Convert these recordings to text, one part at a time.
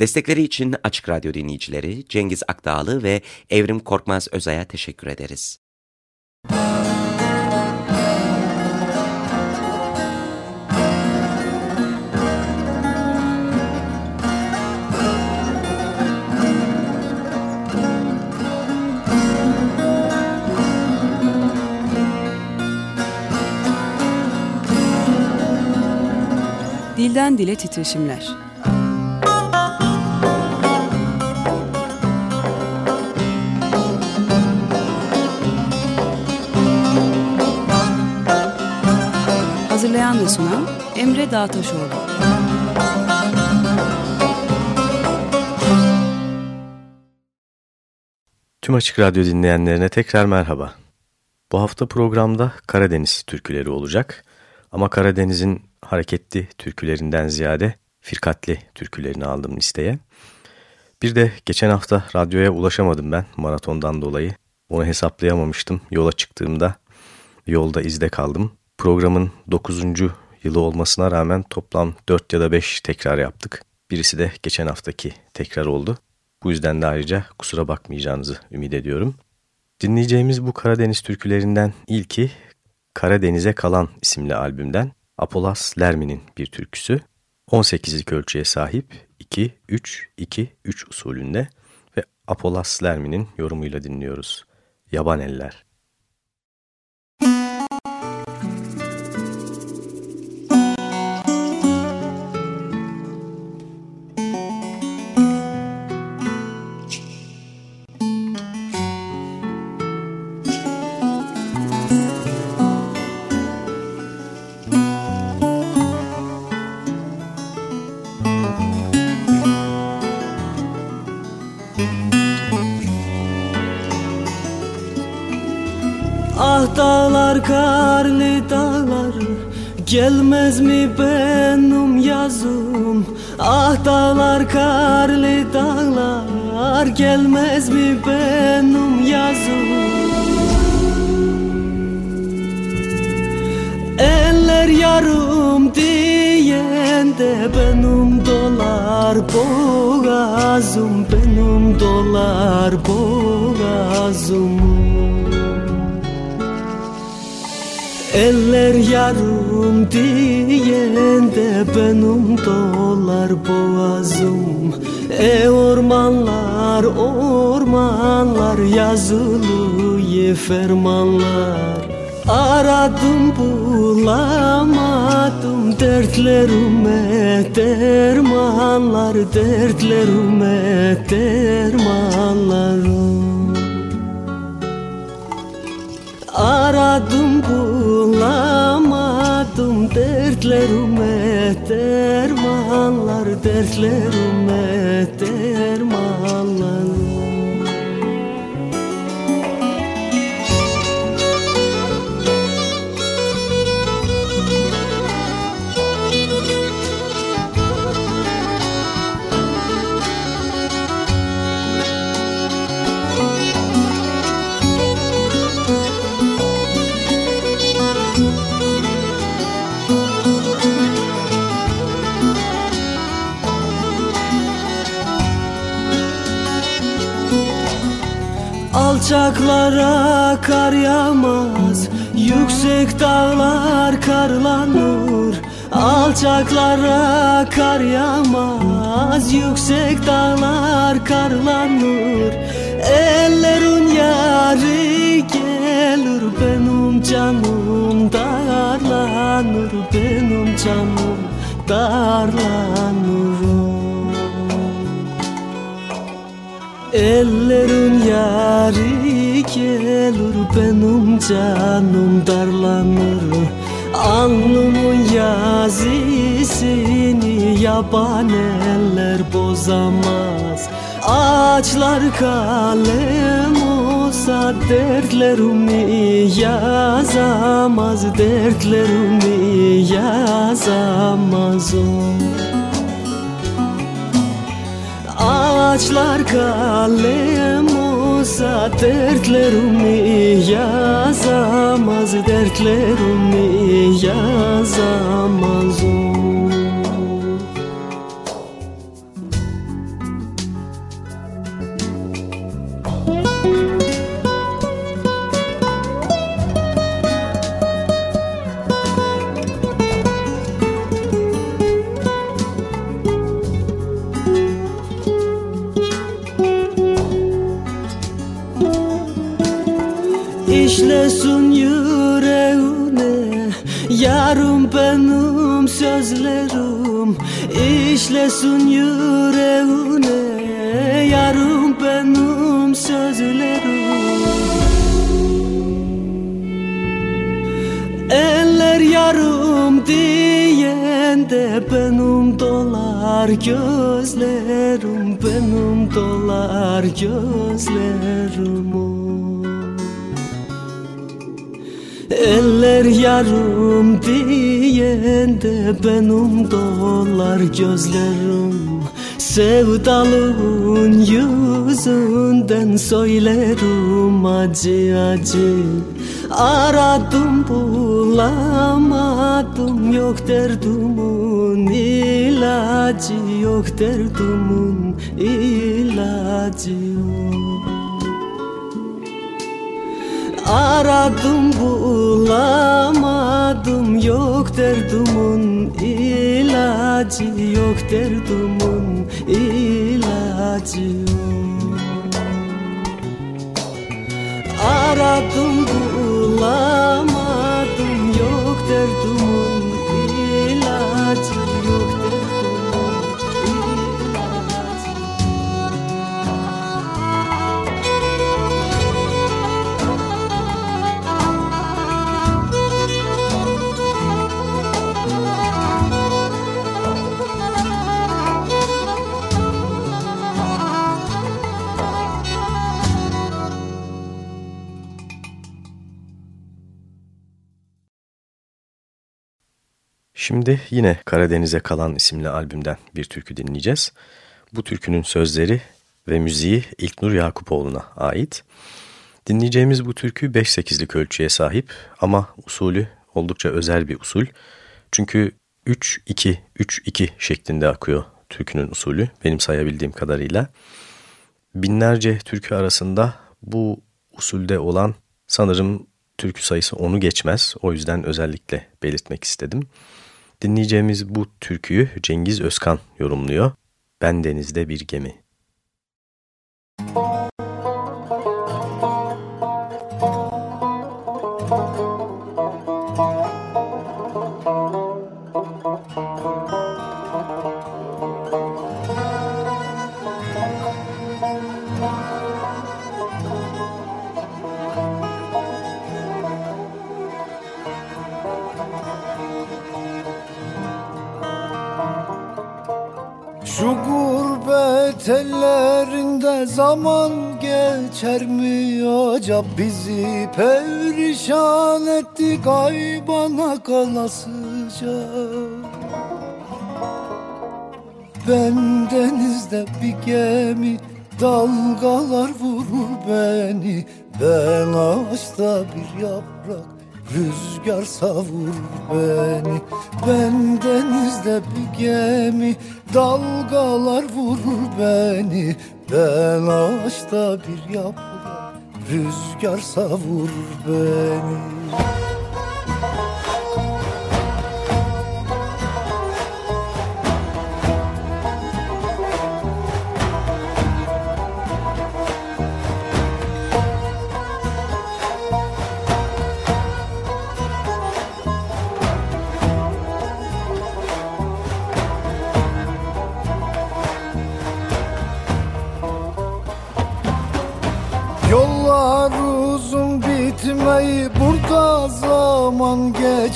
Destekleri için Açık Radyo dinleyicileri Cengiz Akdağlı ve Evrim Korkmaz Özay'a teşekkür ederiz. Dilden Dile Titreşimler Hazırlayan ve sunan Emre Dağtaşoğlu. Tüm Açık Radyo dinleyenlerine tekrar merhaba. Bu hafta programda Karadeniz türküleri olacak. Ama Karadeniz'in hareketli türkülerinden ziyade firkatli türkülerini aldım listeye. Bir de geçen hafta radyoya ulaşamadım ben maratondan dolayı. Onu hesaplayamamıştım. Yola çıktığımda yolda izde kaldım. Programın 9. yılı olmasına rağmen toplam 4 ya da 5 tekrar yaptık. Birisi de geçen haftaki tekrar oldu. Bu yüzden de ayrıca kusura bakmayacağınızı ümit ediyorum. Dinleyeceğimiz bu Karadeniz türkülerinden ilki Karadeniz'e Kalan isimli albümden Apolas Lermi'nin bir türküsü. 18'lik ölçüye sahip 2-3-2-3 usulünde ve Apolas Lermi'nin yorumuyla dinliyoruz. Yaban Eller. Karlı dağlar Gelmez mi benim yazım? Ah dağlar karlı dağlar Gelmez mi benim yazım? Eller yarım diyen de benim dolar boğazım Benim dolar boğazım Eller yarım diyen de benim dolar boğazım. E ormanlar ormanlar yazılı fermanlar. Aradım bulamadım dertlerime dermanlar Dertlerime dermanlarım. Aradım bulamadım dertlerime dermanlar Dertlerime Alçaklara kar yağmaz Yüksek dağlar karlanır. Alçaklara kar yağmaz Yüksek dağlar karlanır. Ellerin yari gelir Benim canım darlanır Benim canım darlanır Ellerin yari gelir benim canım darlanır. Alnımın yazisini yaban eller bozamaz. Ağaçlar kalem olsa dertlerimi yazamaz Dertlerimi yazamaz. o Ağaçlar kalem olsa dertlerimi yazamaz Dertlerimi yazamaz? o işlesin yüreğine Yarım benim sözlerim. İşlesin yüreğine Yarım benim sözlerim. Eller yarım diyen de benim dolar gözlerim. Benim dolar gözlerim Eller yarım diyen de benim dolar gözlerim. Sevdalığın yüzünden söylerim acı acı. Aradım bulamadım yok derdumun ilacı Yok derdumun ilacı. yok Aradım bulamadım. Yok derdumun ilacı Yok derdumun ilacı. Aradım bulamadım. Yok derdumun Şimdi yine Karadeniz'e kalan isimli albümden bir türkü dinleyeceğiz. Bu türkünün sözleri ve müziği İlknur Yakupoğlu'na ait. Dinleyeceğimiz bu türkü 5-8'lik ölçüye sahip ama usulü oldukça özel bir usul. Çünkü 3-2-3-2 şeklinde akıyor türkünün usulü benim sayabildiğim kadarıyla. Binlerce türkü arasında bu usulde olan sanırım türkü sayısı onu geçmez. O yüzden özellikle belirtmek istedim. Dinleyeceğimiz bu türküyü Cengiz Özkan yorumluyor. Ben denizde bir gemi. Şu ellerinde zaman geçer mi acaba bizi perişan etti kaybana kalasıca Ben denizde bir gemi dalgalar vurur beni. Ben ağaçta bir yaprak Rüzgar savur beni Ben denizde bir gemi Dalgalar vurur beni. Ben ağaçta bir yaprak Rüzgar savur beni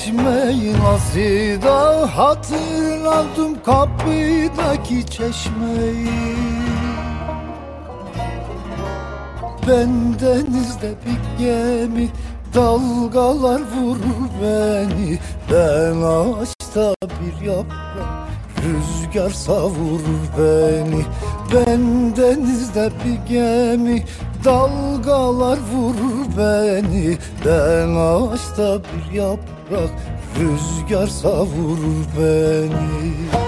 zaman geçmeyi Nasıl da hatırladım kapıdaki çeşmeyi. Ben denizde bir gemi Dalgalar vurur beni. Ben ağaçta bir yaprak Rüzgar savurur beni. Ben denizde bir gemi Dalgalar vurur beni. Ben ağaçta bir yaprak Rüzgar savurur beni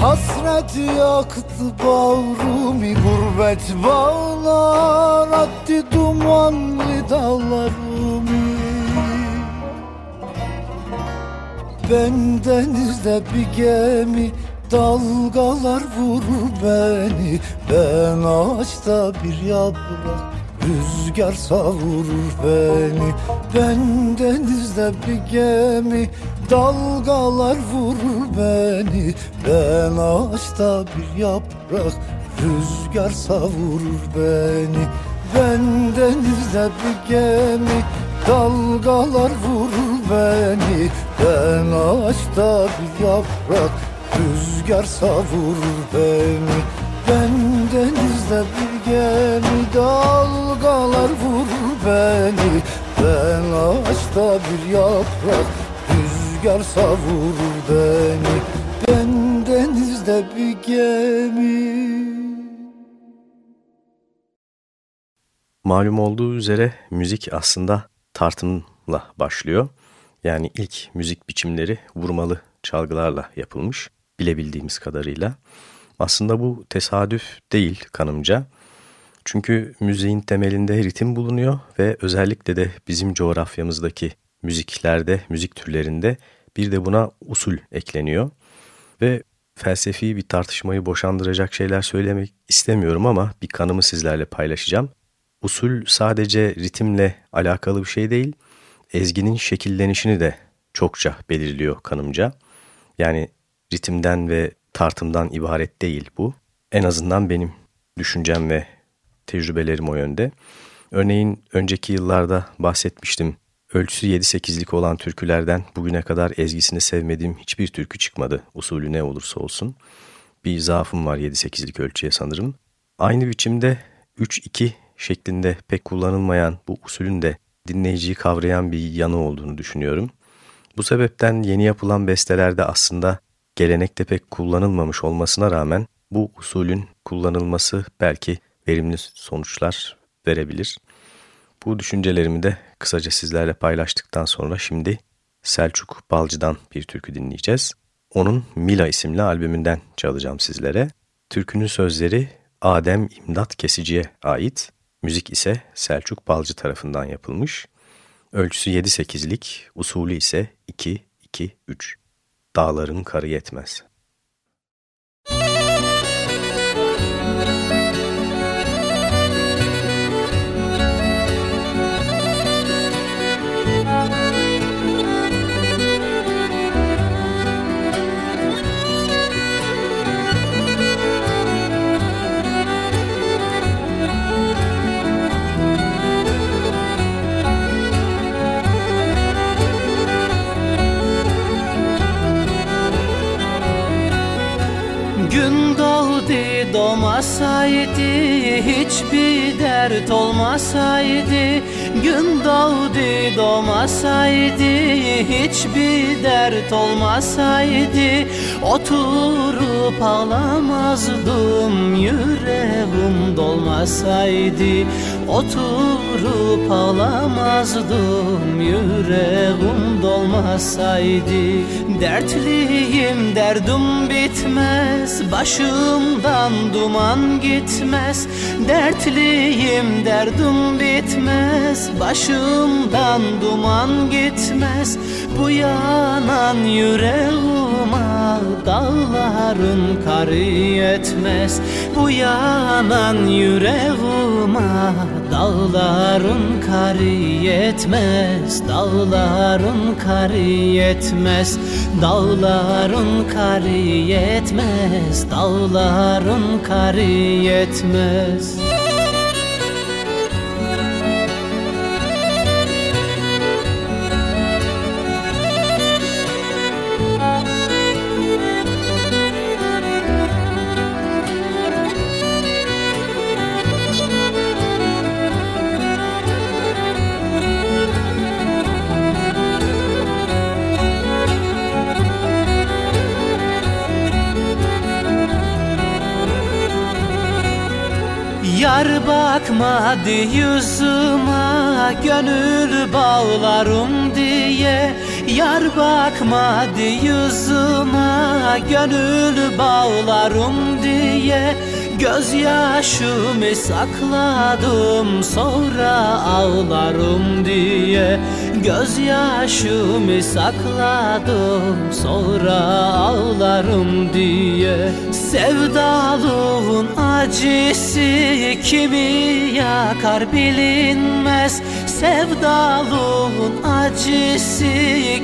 Hasret yaktı bağrımı Gurbet bağlar attı dumanlı dağlarımı. Ben denizde bir gemi Dalgalar vurur beni. Ben ağaçta bir yaprak Rüzgar savurur beni Ben denizde bir gemi Dalgalar vurur beni. Ben ağaçta bir yaprak Rüzgar savurur beni. Ben denizde bir gemi Dalgalar vurur beni. Ben ağaçta bir yaprak Rüzgar savurur beni. Ben denizde bir gemi Dalgalar vurur beni Ben ağaçta bir yaprak Rüzgar savurur beni Ben denizde bir gemi Malum olduğu üzere müzik aslında tartımla başlıyor. Yani ilk müzik biçimleri vurmalı çalgılarla yapılmış bilebildiğimiz kadarıyla. Aslında bu tesadüf değil kanımca. Çünkü müziğin temelinde ritim bulunuyor ve özellikle de bizim coğrafyamızdaki müziklerde, müzik türlerinde bir de buna usul ekleniyor. Ve felsefi bir tartışmayı boşandıracak şeyler söylemek istemiyorum ama bir kanımı sizlerle paylaşacağım. Usul sadece ritimle alakalı bir şey değil, ezginin şekillenişini de çokça belirliyor kanımca. Yani ritimden ve tartımdan ibaret değil bu. En azından benim düşüncem ve tecrübelerim o yönde. Örneğin önceki yıllarda bahsetmiştim. Ölçüsü 7-8'lik olan türkülerden bugüne kadar ezgisini sevmediğim hiçbir türkü çıkmadı. Usulü ne olursa olsun. Bir zaafım var 7-8'lik ölçüye sanırım. Aynı biçimde 3-2 şeklinde pek kullanılmayan bu usulün de dinleyiciyi kavrayan bir yanı olduğunu düşünüyorum. Bu sebepten yeni yapılan bestelerde aslında gelenekte pek kullanılmamış olmasına rağmen bu usulün kullanılması belki verimli sonuçlar verebilir. Bu düşüncelerimi de kısaca sizlerle paylaştıktan sonra şimdi Selçuk Balcı'dan bir türkü dinleyeceğiz. Onun Mila isimli albümünden çalacağım sizlere. Türkünün sözleri Adem İmdat Kesici'ye ait, müzik ise Selçuk Balcı tarafından yapılmış. Ölçüsü 7-8'lik, usulü ise 2-2-3 dağların karı yetmez. Doğmasaydı Hiçbir dert olmasaydı. Gün doğdu doğmasaydı Hiçbir dert olmasaydı. Oturup ağlamazdım Yüreğim dolmasaydı Oturup ağlamazdım Yüreğim dolmasaydı. Dertliyim derdim bitmez Başımdan duman gitmez. Dertliyim derdim bitmez Başımdan duman gitmez Bu yanan yüreğime Dağların karı yetmez. Bu yanan yüreğime Dağların karı yetmez. Dağların karı yetmez Dağların karı yetmez. Dağların karı yetmez. Yar bakmadı yüzüme gönül bağlarım diye. Yar bakmadı yüzüme Gönül bağlarım diye. Gözyaşımı sakladım sonra ağlarım diye Gözyaşımı sakladım sonra ağlarım diye. Sevdalığın acısı kimi yakar bilinmez Sevdalığın acısı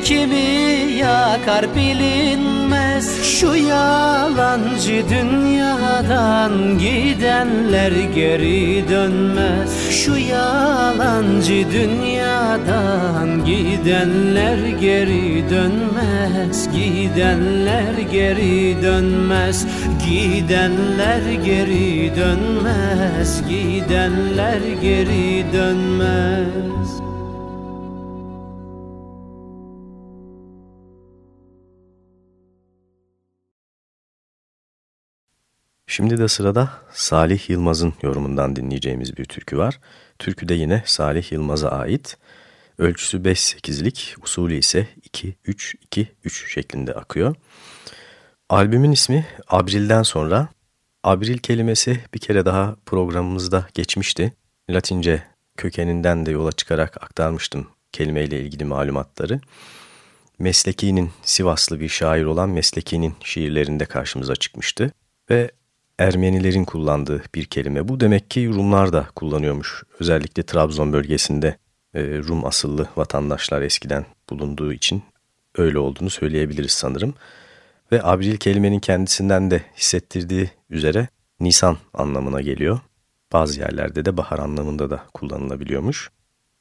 kimi yakar bilinmez. Şu yalancı dünyadan gidenler geri dönmez. Şu yalancı dünyadan gidenler geri dönmez. Gidenler geri dönmez. Gidenler geri dönmez. Gidenler geri dönmez Şimdi de sırada Salih Yılmaz'ın yorumundan dinleyeceğimiz bir türkü var. Türkü de yine Salih Yılmaz'a ait. Ölçüsü 5-8'lik, usulü ise 2-3-2-3 şeklinde akıyor. Albümün ismi Abril'den sonra. Abril kelimesi bir kere daha programımızda geçmişti. Latince kökeninden de yola çıkarak aktarmıştım kelimeyle ilgili malumatları. Mesleki'nin Sivaslı bir şair olan Mesleki'nin şiirlerinde karşımıza çıkmıştı. Ve Ermenilerin kullandığı bir kelime. Bu demek ki Rumlar da kullanıyormuş. Özellikle Trabzon bölgesinde e, Rum asıllı vatandaşlar eskiden bulunduğu için öyle olduğunu söyleyebiliriz sanırım. Ve abril kelimenin kendisinden de hissettirdiği üzere Nisan anlamına geliyor. Bazı yerlerde de bahar anlamında da kullanılabiliyormuş.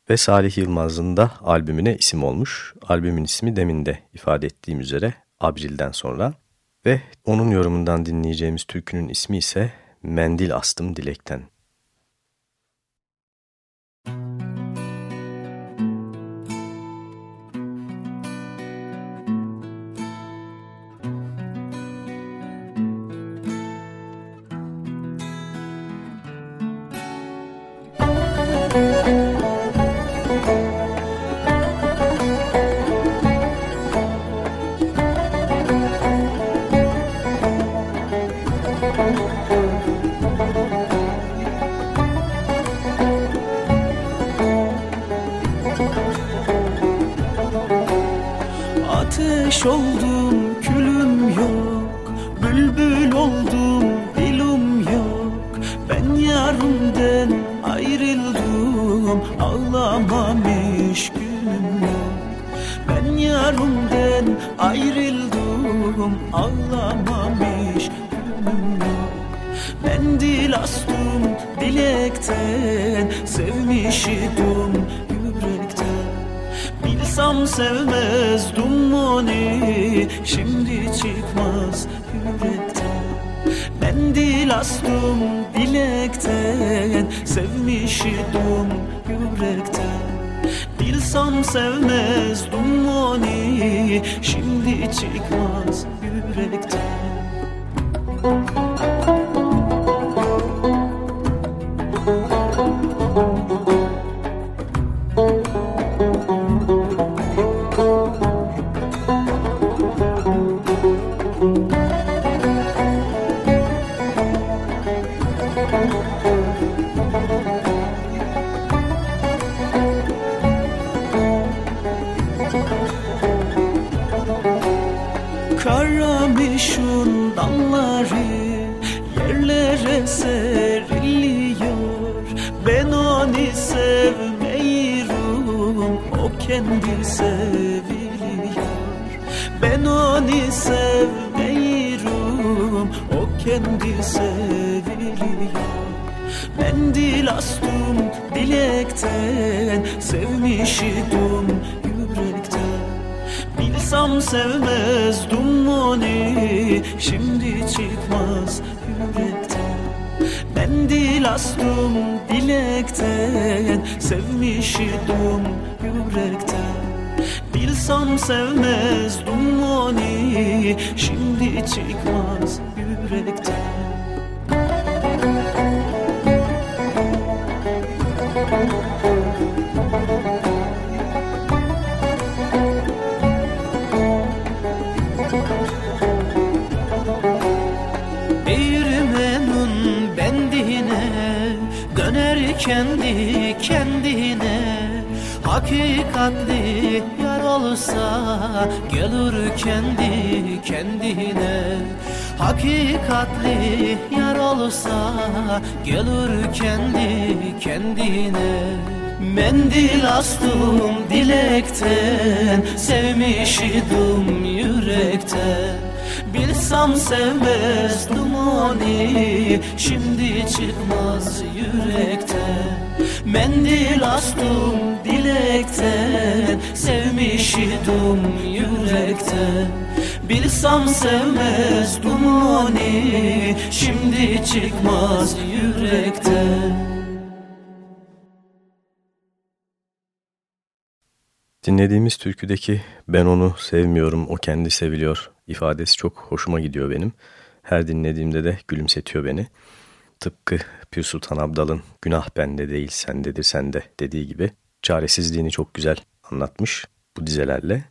Ve Salih Yılmaz'ın da albümüne isim olmuş. Albümün ismi demin de ifade ettiğim üzere Abril'den sonra. Ve onun yorumundan dinleyeceğimiz türkünün ismi ise Mendil Astım Dilekten. Hakikatli yar olsa gelir kendi kendine. Mendil astım dilekten Sevmişidim yürekten. Bilsem sevmezdim onu Şimdi çıkmaz yürekten. Mendil astım dilekten Sevmişidim yürekten Bilsem sevmezdim onu Şimdi çıkmaz yürekten Dinlediğimiz türküdeki ben onu sevmiyorum, o kendi seviliyor ifadesi çok hoşuma gidiyor benim. Her dinlediğimde de gülümsetiyor beni. Tıpkı Pir Sultan Abdal'ın günah bende değil sendedir sende dediği gibi çaresizliğini çok güzel anlatmış bu dizelerle.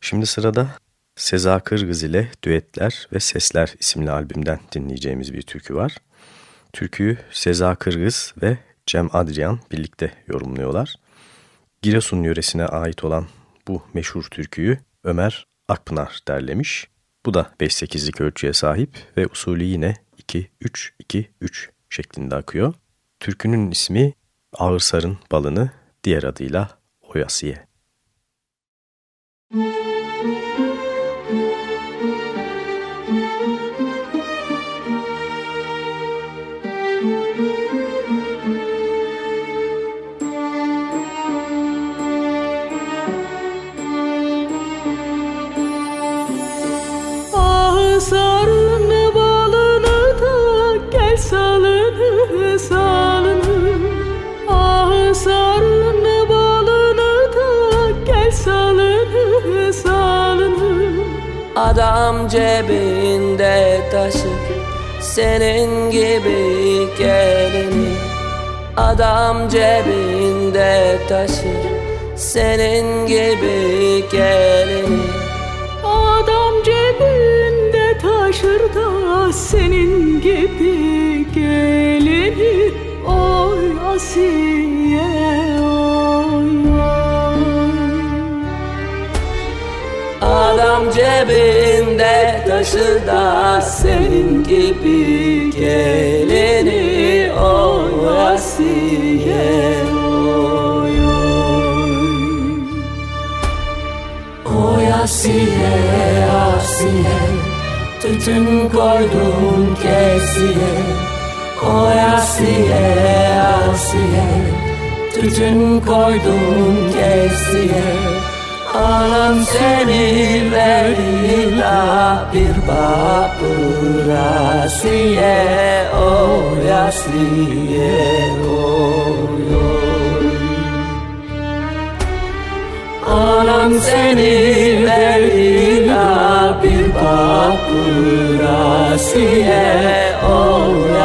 Şimdi sırada Seza Kırgız ile Düetler ve Sesler isimli albümden dinleyeceğimiz bir türkü var. Türküyü Seza Kırgız ve Cem Adrian birlikte yorumluyorlar. Giresun yöresine ait olan bu meşhur türküyü Ömer Akpınar derlemiş. Bu da 5-8'lik ölçüye sahip ve usulü yine 2-3-2-3 şeklinde akıyor. Türkünün ismi Ağırsar'ın balını diğer adıyla Oyasiye. Müzik Adam cebinde taşır senin gibi gelini. Adam cebinde taşır senin gibi gelini. Adam cebinde taşır da senin gibi gelini. Oy Asiye Adam cebinde taşır da senin gibi geleni o Asiye oy oy Oy Asiye Asiye Tütün koydum kesiye. Oy Asiye Asiye Tütün koydum kesiye Anam seni verila bir babır Asiye Oy Asiye Oy oy Anam seni verila bir babır Asiye Oy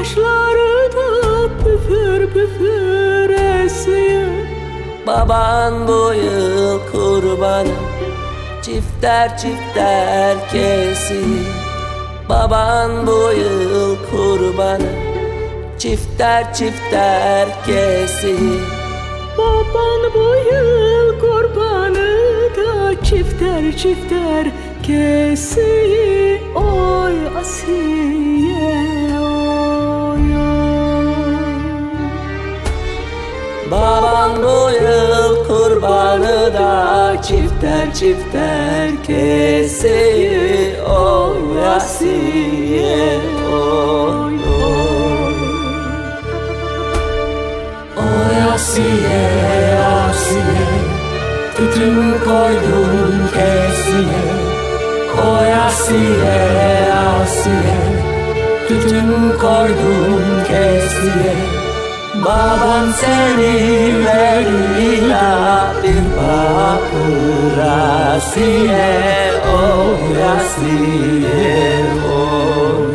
Asiye Baban bu yıl kurbanı Çifter çifter kesi Baban bu yıl kurbanı Çifter çifter kesi Baban bu yıl kurbanı da Çifter çifter kesi Oy Asiye Baban bu yıl kurbanı da çifter çifter keseyi Oy Asiye oy oy Oy Asiye Asiye, Asiye Tütün koydum kesiye. Oy Asiye, Asiye Tütün koydum kesiye Babam seni veriyor bir bakır Asiye, oy Asiye, oy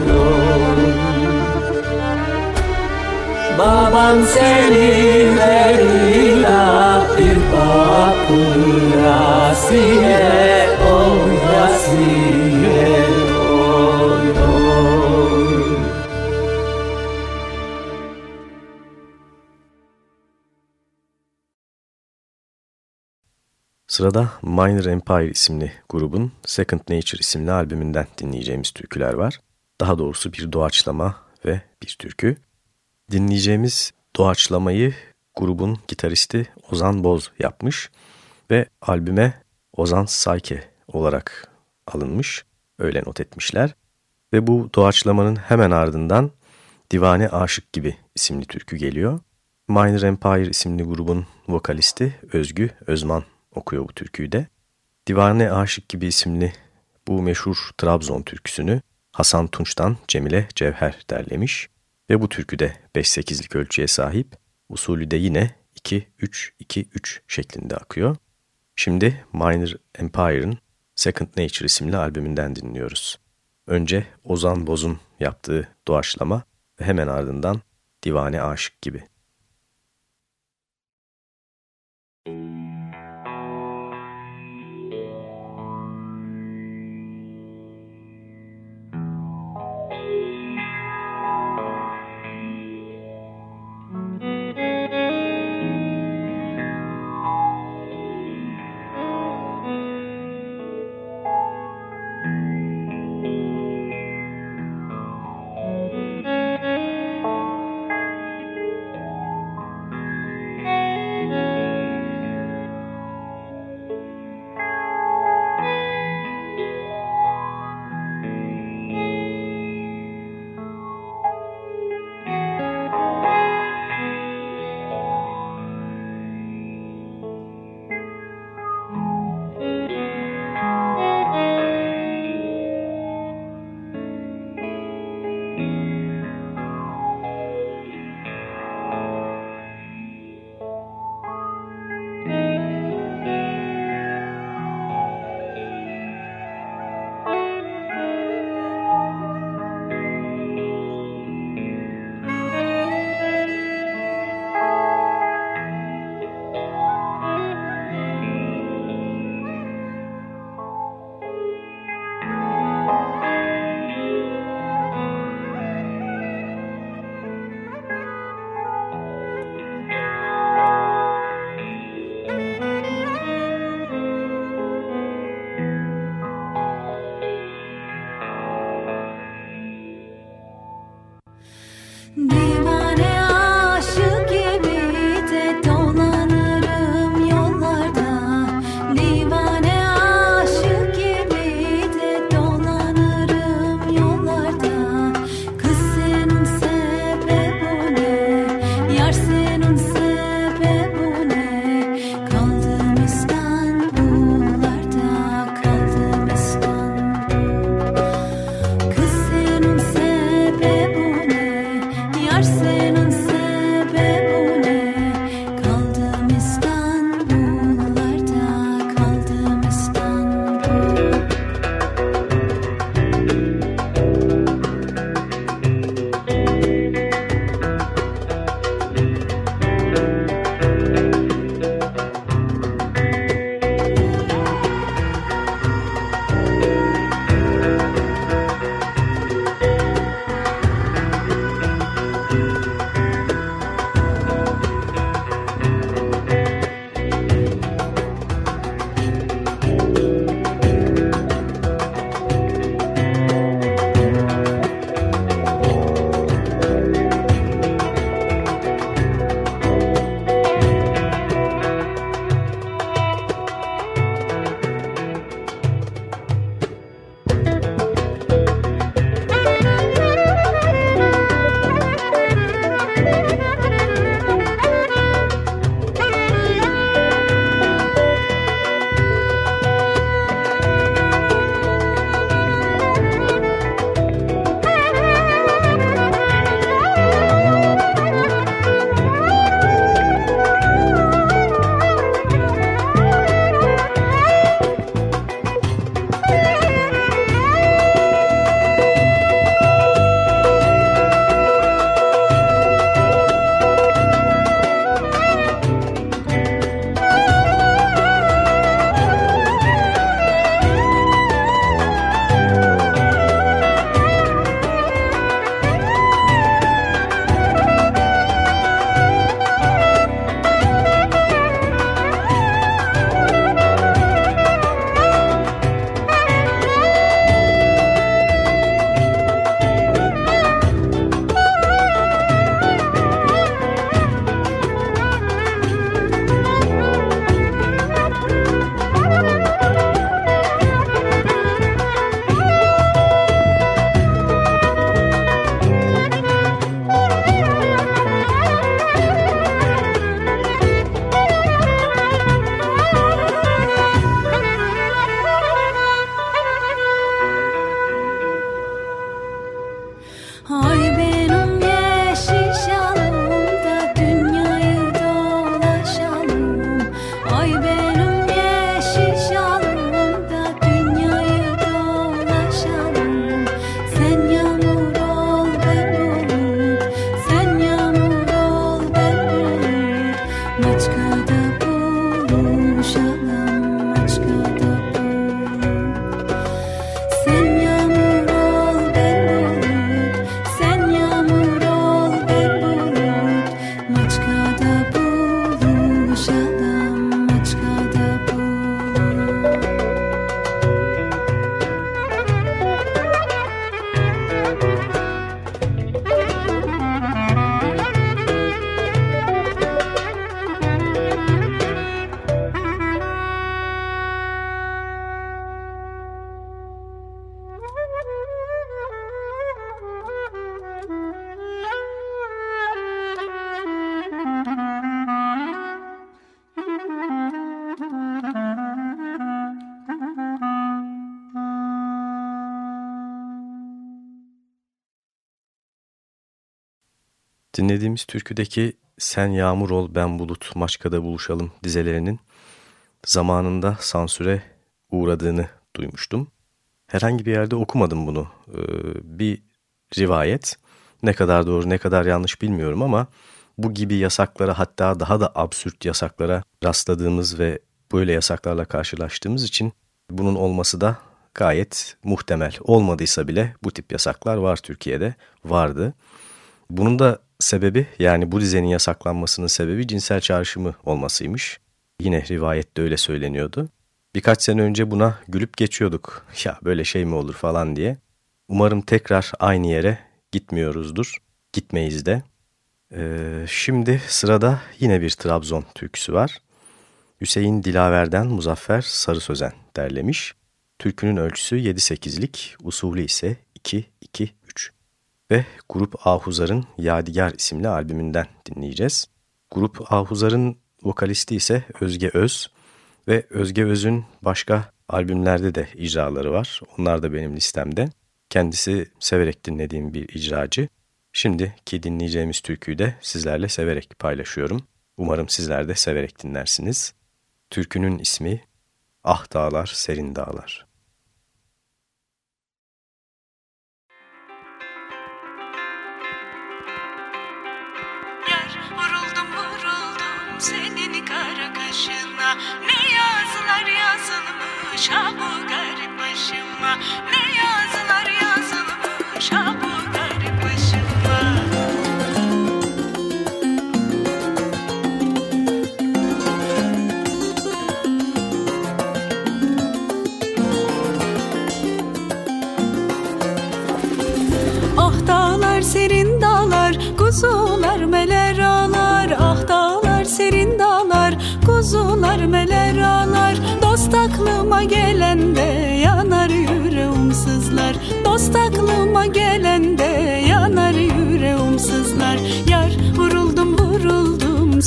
Babam seni veriyor bir bakır Sırada Minor Empire isimli grubun Second Nature isimli albümünden dinleyeceğimiz türküler var. Daha doğrusu bir doğaçlama ve bir türkü. Dinleyeceğimiz doğaçlamayı grubun gitaristi Ozan Boz yapmış ve albüme Ozan Sayke olarak alınmış. Öyle not etmişler. Ve bu doğaçlamanın hemen ardından Divane Aşık gibi isimli türkü geliyor. Minor Empire isimli grubun vokalisti Özgü Özman okuyor bu türküyü de. Divane Aşık gibi isimli bu meşhur Trabzon türküsünü Hasan Tunç'tan Cemile Cevher derlemiş ve bu türküde 5-8'lik ölçüye sahip, usulü de yine 2-3-2-3 şeklinde akıyor. Şimdi Minor Empire'ın Second Nature isimli albümünden dinliyoruz. Önce Ozan Boz'un yaptığı doğaçlama ve hemen ardından Divane Aşık gibi. Dinlediğimiz türküdeki Sen Yağmur Ol Ben Bulut Maçka'da Buluşalım dizelerinin zamanında sansüre uğradığını duymuştum. Herhangi bir yerde okumadım bunu. Ee, bir rivayet ne kadar doğru ne kadar yanlış bilmiyorum ama bu gibi yasaklara hatta daha da absürt yasaklara rastladığımız ve böyle yasaklarla karşılaştığımız için bunun olması da gayet muhtemel. Olmadıysa bile bu tip yasaklar var Türkiye'de, vardı. Bunun da sebebi yani bu dizenin yasaklanmasının sebebi cinsel çağrışımı olmasıymış. Yine rivayette öyle söyleniyordu. Birkaç sene önce buna gülüp geçiyorduk. Ya böyle şey mi olur falan diye. Umarım tekrar aynı yere gitmiyoruzdur. Gitmeyiz de. Ee, şimdi sırada yine bir Trabzon türküsü var. Hüseyin Dilaver'den Muzaffer Sarı Sözen derlemiş. Türkünün ölçüsü 7-8'lik, usulü ise 2-2-3. Ve Grup Ahuzar'ın Yadigar isimli albümünden dinleyeceğiz. Grup Ahuzar'ın vokalisti ise Özge Öz ve Özge Öz'ün başka albümlerde de icraları var. Onlar da benim listemde. Kendisi severek dinlediğim bir icracı. Şimdi ki dinleyeceğimiz türküyü de sizlerle severek paylaşıyorum. Umarım sizler de severek dinlersiniz. Türkünün ismi Ah Dağlar Serin Dağlar. Senin kara kaşına Ne yazılar yazılmış ha bu garip başıma. Ne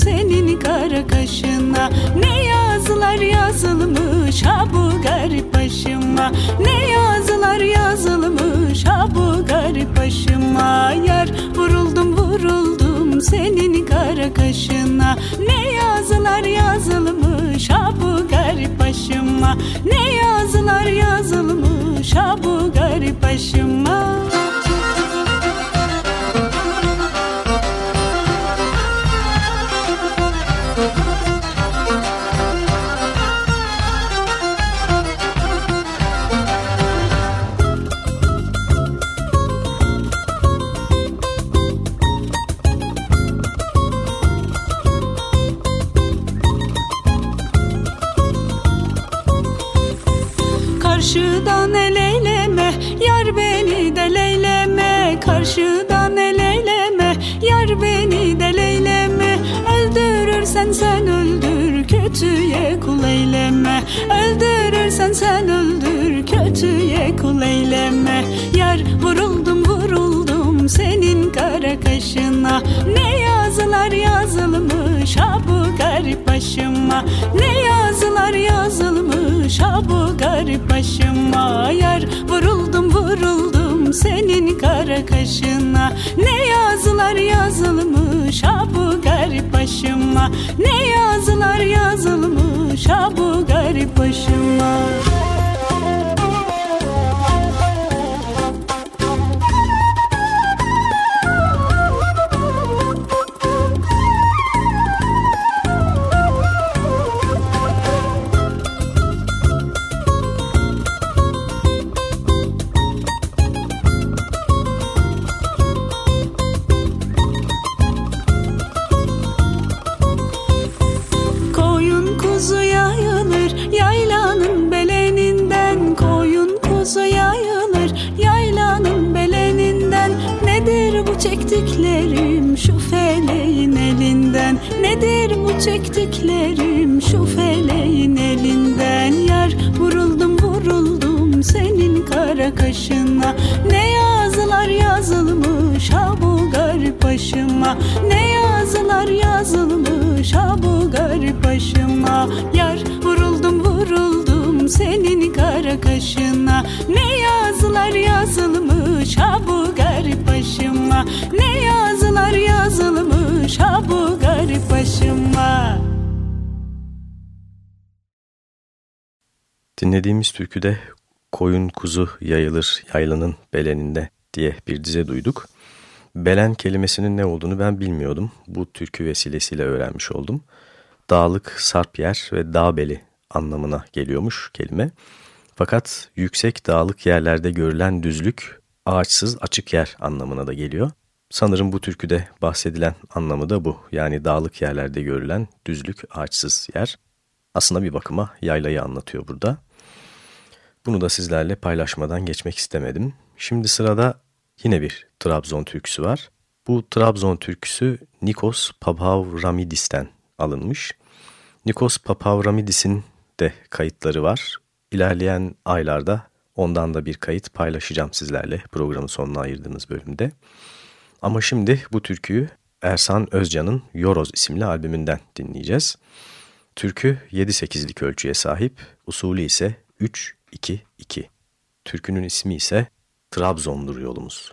Senin kara kaşına. Ne yazılar yazılmış Ha bu garip başıma. Ne yazılar yazılmış Ha bu garip başıma. Yar vuruldum vuruldum Senin kara kaşına. Ne yazılar yazılmış Ha bu garip başıma. Ne yazılar yazılmış Ha bu garip başıma Öldürürsen sen öldür kötüye kul eyleme. Yar vuruldum vuruldum senin kara kaşına. Ne yazılar yazılmış ha bu garip başıma. Ne yazılar yazılmış ha bu garip başıma. Yar vuruldum vuruldum senin kara kaşına. Ne yazılar yazılmış ha bu garip başıma. Ne yazılar yazılmış ha bu garip başıma Dinlediğimiz türküde koyun kuzu yayılır yaylanın beleninde diye bir dize duyduk. Belen kelimesinin ne olduğunu ben bilmiyordum. Bu türkü vesilesiyle öğrenmiş oldum. Dağlık, sarp yer ve dağ beli anlamına geliyormuş kelime. Fakat yüksek dağlık yerlerde görülen düzlük ağaçsız açık yer anlamına da geliyor. Sanırım bu türküde bahsedilen anlamı da bu. Yani dağlık yerlerde görülen düzlük ağaçsız yer. Aslında bir bakıma yaylayı anlatıyor burada. Bunu da sizlerle paylaşmadan geçmek istemedim. Şimdi sırada yine bir Trabzon türküsü var. Bu Trabzon türküsü Nikos Papavramidis'ten alınmış. Nikos Papavramidis'in de kayıtları var. İlerleyen aylarda ondan da bir kayıt paylaşacağım sizlerle programın sonuna ayırdığımız bölümde. Ama şimdi bu türküyü Ersan Özcan'ın Yoroz isimli albümünden dinleyeceğiz. Türkü 7-8'lik ölçüye sahip, usulü ise 3-2-2. Türkünün ismi ise Trabzon'dur yolumuz.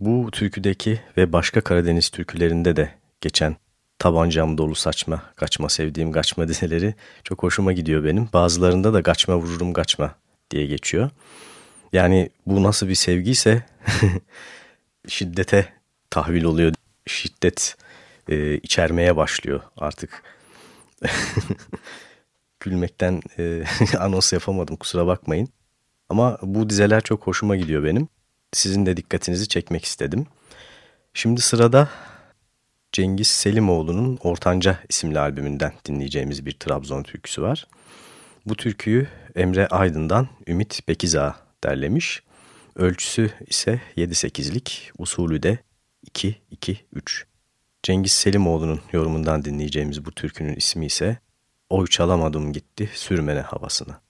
Bu türküdeki ve başka Karadeniz türkülerinde de geçen tabancam dolu saçma, kaçma sevdiğim kaçma dizeleri çok hoşuma gidiyor benim. Bazılarında da kaçma vururum kaçma diye geçiyor. Yani bu nasıl bir sevgiyse şiddete tahvil oluyor. Şiddet e, içermeye başlıyor artık. gülmekten e, anons yapamadım kusura bakmayın. Ama bu dizeler çok hoşuma gidiyor benim. Sizin de dikkatinizi çekmek istedim. Şimdi sırada Cengiz Selimoğlu'nun Ortanca isimli albümünden dinleyeceğimiz bir Trabzon türküsü var. Bu türküyü Emre Aydın'dan Ümit Bekiza derlemiş. Ölçüsü ise 7-8'lik, usulü de 2-2-3. Cengiz Selimoğlu'nun yorumundan dinleyeceğimiz bu türkünün ismi ise Oy çalamadım gitti sürmene havasına.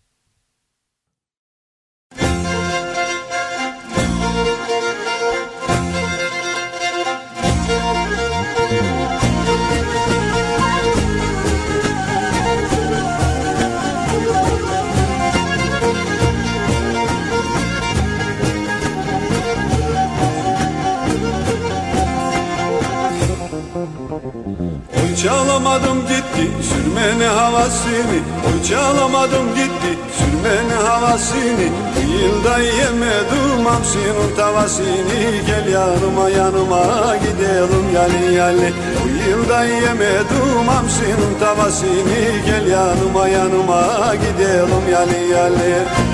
Çalamadım gitti sürmene havasını. Oy çalamadım gitti sürmene havasını. Bu yılda yemedim hamsinin tavasını. Gel yanıma yanıma gidelim yali yali Bu yılda yemedim hamsinin tavasını. Gel yanıma yanıma gidelim yali yali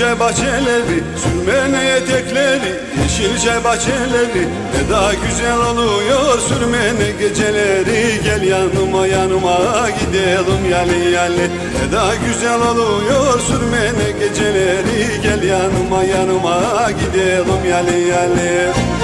yeşilce bahçeleri Sürmene etekleri, yeşilce bahçeleri Ne daha güzel oluyor sürmene geceleri. Gel yanıma yanıma gidelim yali yali. Ne daha güzel oluyor sürmene geceleri. Gel yanıma yanıma gidelim yali yali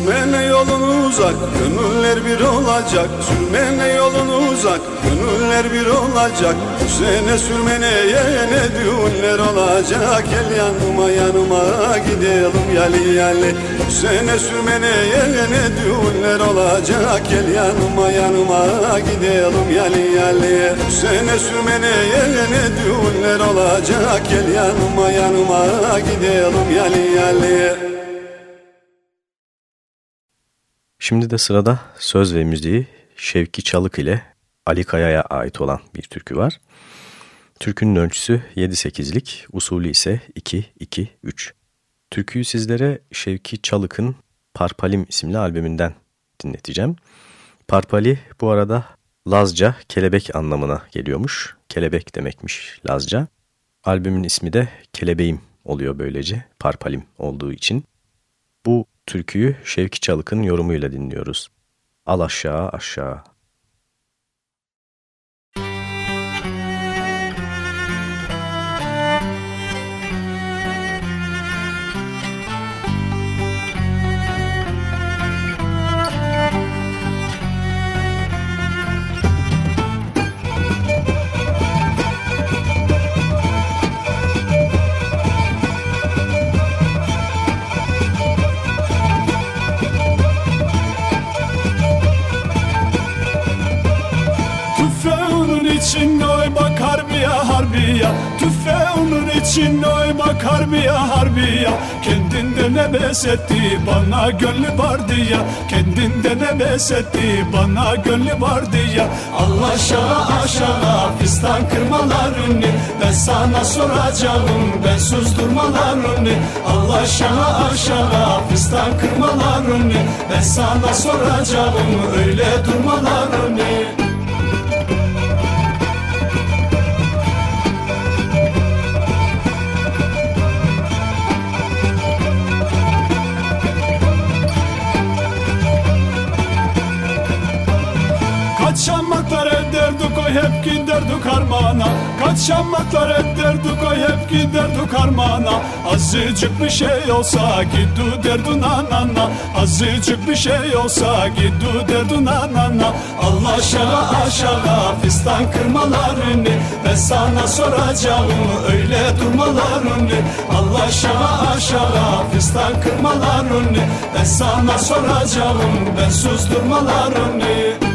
Sürmene yolun uzak, gönüller bir olacak. Sürmene yolun uzak, gönüller bir olacak. Bu sene sürmene yene düğünler olacak. Gel yanıma yanıma gidelim yali yali. Bu sene sürmene yene düğünler olacak. Gel yanıma yanıma gidelim yali yali. Bu sene sürmene yene düğünler olacak. Gel yanıma yanıma gidelim yali yali Şimdi de sırada söz ve müziği Şevki Çalık ile Ali Kaya'ya ait olan bir türkü var. Türkünün ölçüsü 7-8'lik, usulü ise 2-2-3. Türküyü sizlere Şevki Çalık'ın Parpalim isimli albümünden dinleteceğim. Parpali bu arada Lazca kelebek anlamına geliyormuş. Kelebek demekmiş Lazca. Albümün ismi de Kelebeğim oluyor böylece Parpalim olduğu için. Bu türküyü Şevki Çalık'ın yorumuyla dinliyoruz. Al aşağı aşağı. Harbiya Tüfeğinin için oy bakar ya harbiya Kendinde ne besetti bana gönlü vardı ya Kendinde ne besetti bana gönlü vardı ya Allah aşağı aşağı fistan kırmalarını. Ben sana soracağım ben suzdurmalarını Allah aşağı aşağı fistan kırmalarını. Ben sana soracağım öyle durmalarını o hep giderdik harmana Kaçamaklar ederdik o hep giderdik harmana Azıcık bir şey olsa gidu derdun anana Azıcık bir şey olsa gidu derdun anana Allah aşağı aşağı fistan kırmalarını Ben sana soracağım öyle durmalarını. Allah aşağı aşağı fistan kırmalarını Ben sana soracağım ben suzdurmalarını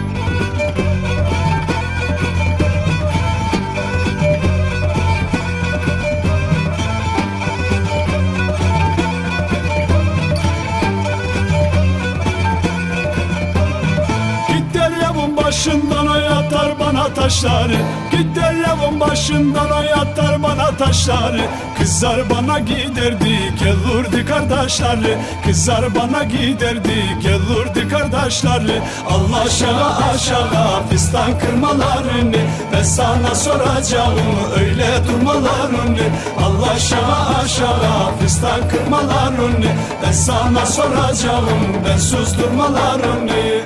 taşları. Git lavın başından o yatar bana taşları. Kızar bana giderdi gelurdu kardeşleri. Kızar bana giderdi gelurdu kardeşleri. Allah aşağı aşağı fistan kırmalarını. Ben sana soracağım öyle durmalarını. Allah aşağı aşağı fistan kırmalarını. Ben sana soracağım ben suzdurmalarını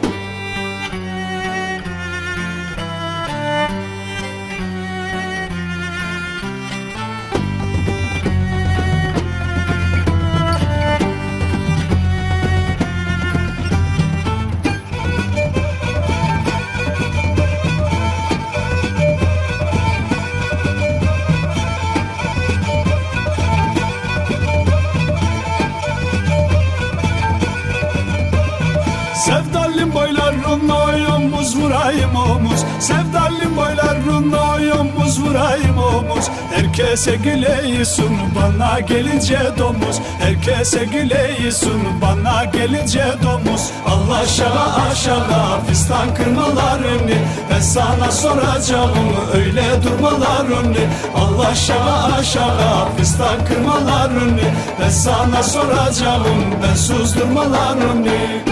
vurayım omuz Sevdalim boylarına omuz vurayım omuz Herkese güleyisun bana gelince domuz. Herkese güleyisun bana gelince domuz. Allah aşağı aşağı fistan kırmalarını Ben sana soracağım öyle durmalarını Allah aşağı aşağı fistan kırmalarını Ben sana soracağım ben suzdurmalarını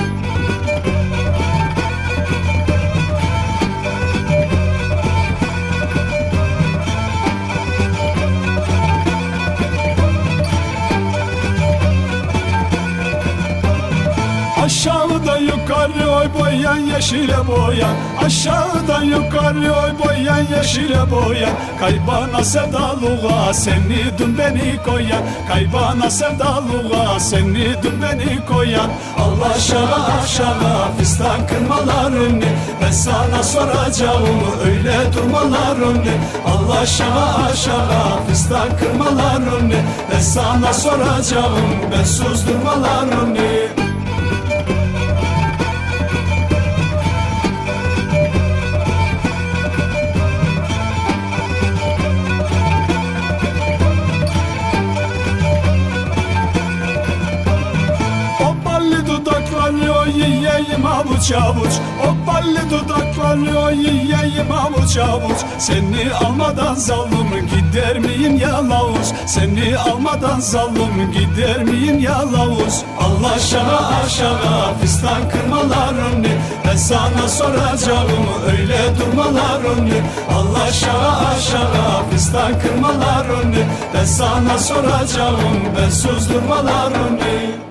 yukarı oy boyan yeşile boyan Aşağıdan yukarı oy boyan yeşile boyan Kaybana sevdalığa seni dün beni koyan. Kaybana sevdalığa seni dün beni koyan. Allah aşağı aşağı fistan kırmalarını Ben sana soracağım öyle durmalarını. Allah aşağı aşağı fistan kırmalarını Ben sana soracağım ben suzdurmalarını yiyeyim avuç avuç O balli dudaklarını o yiyeyim avuç avuç Seni almadan zalim gider miyim ya lavuz Seni almadan zalim gider miyim ya lavuz Allah aşağı aşağı fistan kırmalarını Ben sana soracağım. Öyle durmalarını Allah aşağı aşağı fistan kırmalarını Ben sana soracağım. Ben suzdurmalarını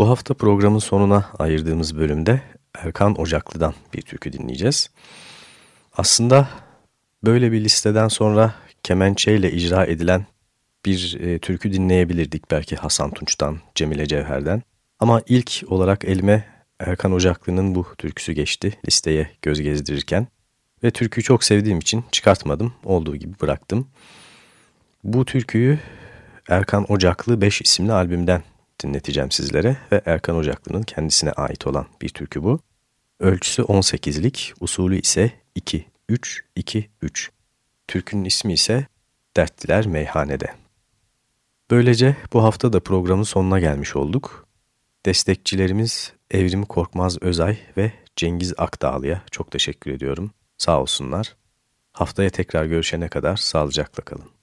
Bu hafta programın sonuna ayırdığımız bölümde Erkan Ocaklı'dan bir türkü dinleyeceğiz. Aslında böyle bir listeden sonra kemençe ile icra edilen bir e, türkü dinleyebilirdik belki Hasan Tunç'tan, Cemile Cevher'den. Ama ilk olarak elime Erkan Ocaklı'nın bu türküsü geçti listeye göz gezdirirken. Ve türküyü çok sevdiğim için çıkartmadım, olduğu gibi bıraktım. Bu türküyü Erkan Ocaklı 5 isimli albümden dinleteceğim sizlere ve Erkan Ocaklı'nın kendisine ait olan bir türkü bu. Ölçüsü 18'lik, usulü ise 2-3-2-3. Türkünün ismi ise Dertliler Meyhanede. Böylece bu hafta da programın sonuna gelmiş olduk. Destekçilerimiz Evrim Korkmaz Özay ve Cengiz Akdağlı'ya çok teşekkür ediyorum. Sağ olsunlar. Haftaya tekrar görüşene kadar sağlıcakla kalın.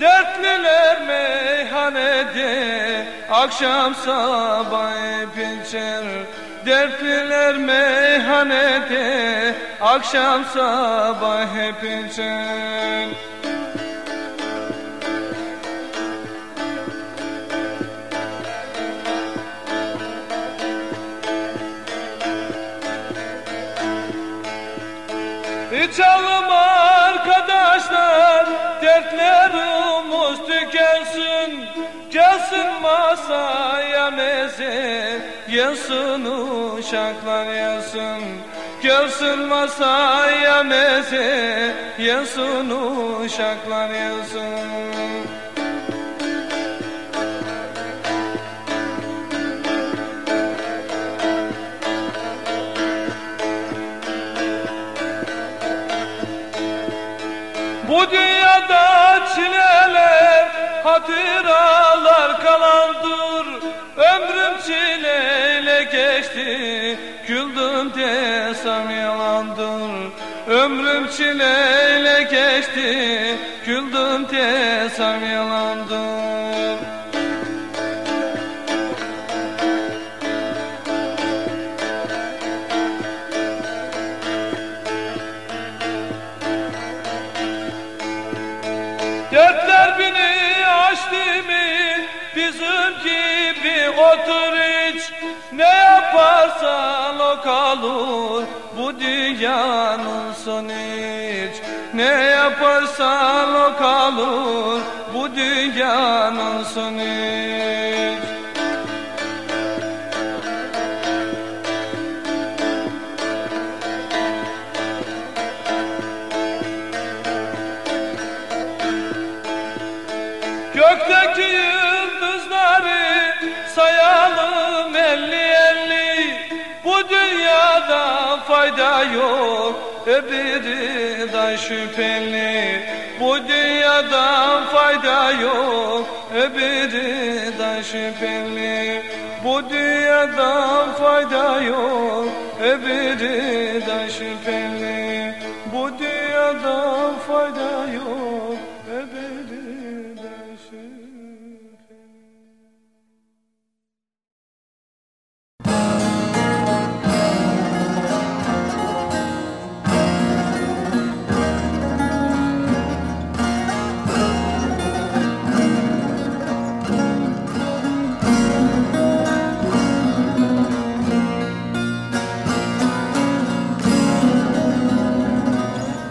Dertliler meyhanede akşam sabah hep içer Dertliler meyhanede akşam sabah hep masaya meze yesin uşaklar yesin Gelsin masaya meze yesin uşaklar yesin hatıralar kalandır Ömrüm çileyle geçti, güldüm desem yalandır. Ömrüm çileyle geçti, güldüm desem yalandır o kalır bu dünyanın sonu hiç? Ne yaparsan o kalır bu dünyanın sonu fayda yok. Öbürüden şüpheli Bu dünyada fayda yok. Öbürüden şüpheli Bu dünyada fayda yok. Öbürüden şüpheli Bu dünyada fayda yok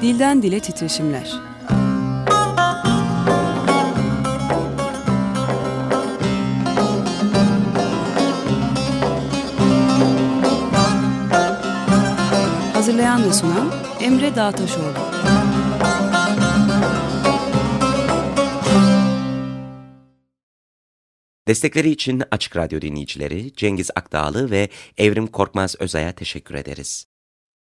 Dilden dile titreşimler. Hazırlayan ve sunan Emre Dağtaşoğlu. Destekleri için Açık Radyo dinleyicileri Cengiz Akdağlı ve Evrim Korkmaz Özay'a teşekkür ederiz.